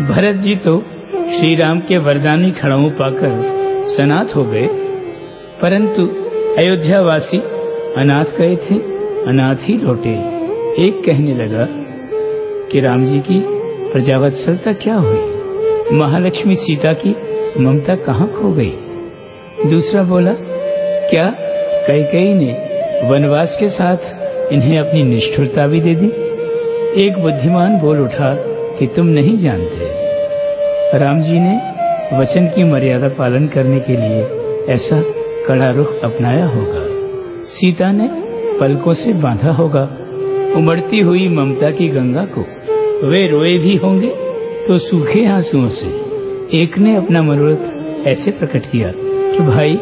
भरत जी तो श्री राम के वरदानी खड़ाऊ पाकर सनाथ हो गए। परंतु अयोध्या वासी अनाथ गए थे, अनाथ ही लौटे। एक कहने लगा कि राम जी की प्रजावत्सलता क्या हुई? महालक्ष्मी सीता की ममता कहाँ खो गई? दूसरा बोला, क्या कई ने वनवास के साथ इन्हें अपनी निष्ठुरता भी दे दी? एक बुद्धिमान बोल उठा कि तुम नहीं जानते। राम जी ने वचन की मर्यादा पालन करने के लिए ऐसा कड़ा रुख अपनाया होगा। सीता ने पलकों से बांधा होगा। उमड़ती हुई ममता की गंगा को वे रोए भी होंगे तो सूखे आंसुओं से एक ने अपना मनोरथ ऐसे प्रकट किया कि भाई,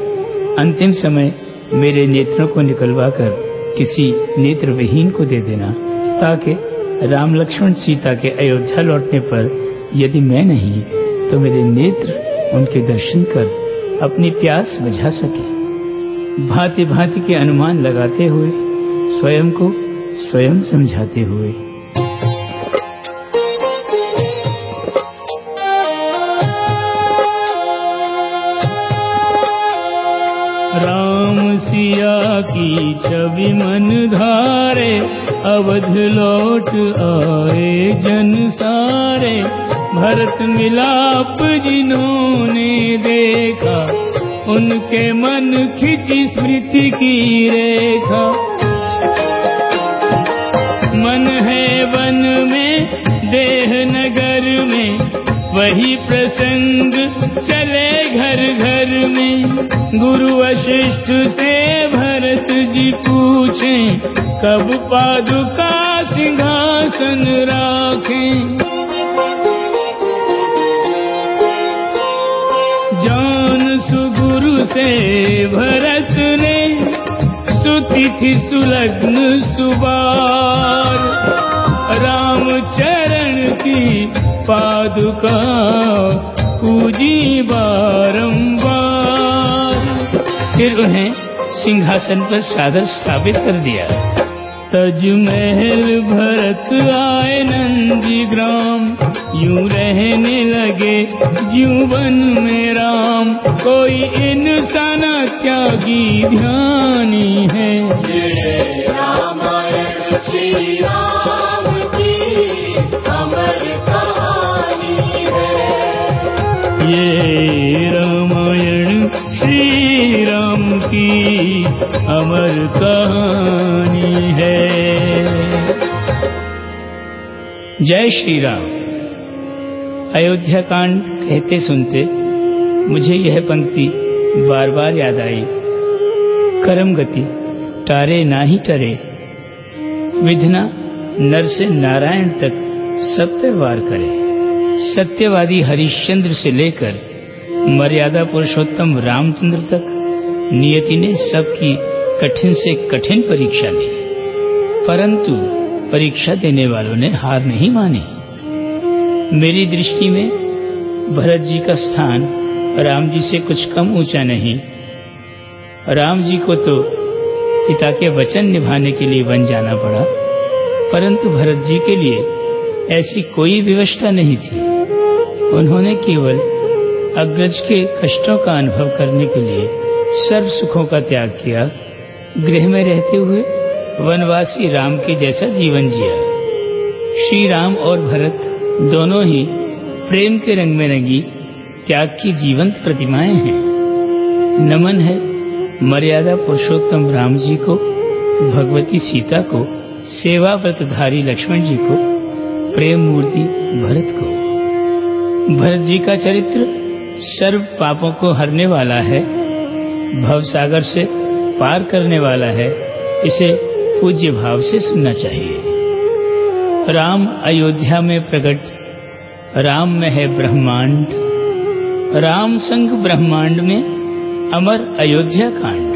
अंतिम समय मेरे नेत्रों को निकलवा कर किसी नेत्र विहीन को दे देना ताकि राम लक्ष्मण सीता के अयोध्या लौटने पर यदि मैं नहीं तो मेरे नेत्र उनके दर्शन कर अपनी प्यास बुझा सके। भांति भांति के अनुमान लगाते हुए, स्वयं को स्वयं समझाते हुए। राम सिया की छवि मन धारे अवध लौट आए जन सारे। भरत मिलाप जिन्होंने देखा, उनके मन खिंची स्मृति की रेखा। मन है वन में, देह वही प्रसंग चले घर घर में। गुरु वशिष्ठ से भरत जी पूछे, कब पादुका सिंहासन राखें? जान सुगुरु से भरत ने सुति थी सुलग्न सुबार। पादुका पूजी बारंबार। फिर उन्हें सिंहासन पर सादर साबित कर दिया। तज महल भरत आए नंदी ग्राम। यूँ रहने लगे जीवन में राम। कोई इंसान त्यागी ध्यानी ये रामायण श्री राम की अमर कहानी है। जय श्री राम अयोध्या कांड कहते सुनते मुझे यह पंक्ति बार बार याद आई। करम गति, टारे ना ही टरे। विधना नर से नारायण तक सब पे वार करे। सत्यवादी हरिश्चंद्र से लेकर मर्यादा पुरुषोत्तम रामचंद्र तक नियति ने सबकी कठिन से कठिन परीक्षा ली, परंतु परीक्षा देने वालों ने हार नहीं मानी। मेरी दृष्टि में भरत जी का स्थान राम जी से कुछ कम ऊँचा नहीं। राम जी को तो पिता के वचन निभाने के लिए वन जाना पड़ा, परंतु भरत जी के लिए ऐसी कोई व्यवस्था नहीं थी। उन्होंने केवल अग्रज के कष्टों का अनुभव करने के लिए सर्व सुखों का त्याग किया। गृह में रहते हुए वनवासी राम के जैसा जीवन जिया। श्री राम और भरत दोनों ही प्रेम के रंग में रंगी, त्याग की जीवंत प्रतिमाएँ हैं। नमन है मर्यादा पुरुषोत्तम राम जी को, भगवती सीता को सेवा व्रतधारी लक्ष्मण जी को। प्रेम मूर्ति भरत को। भरत जी का चरित्र सर्व पापों को हरने वाला है भव सागर से पार करने वाला है, इसे पूज्य भाव से सुनना चाहिए। राम अयोध्या में प्रकट, राम में है ब्रह्मांड, राम संग ब्रह्मांड में अमर अयोध्या कांड।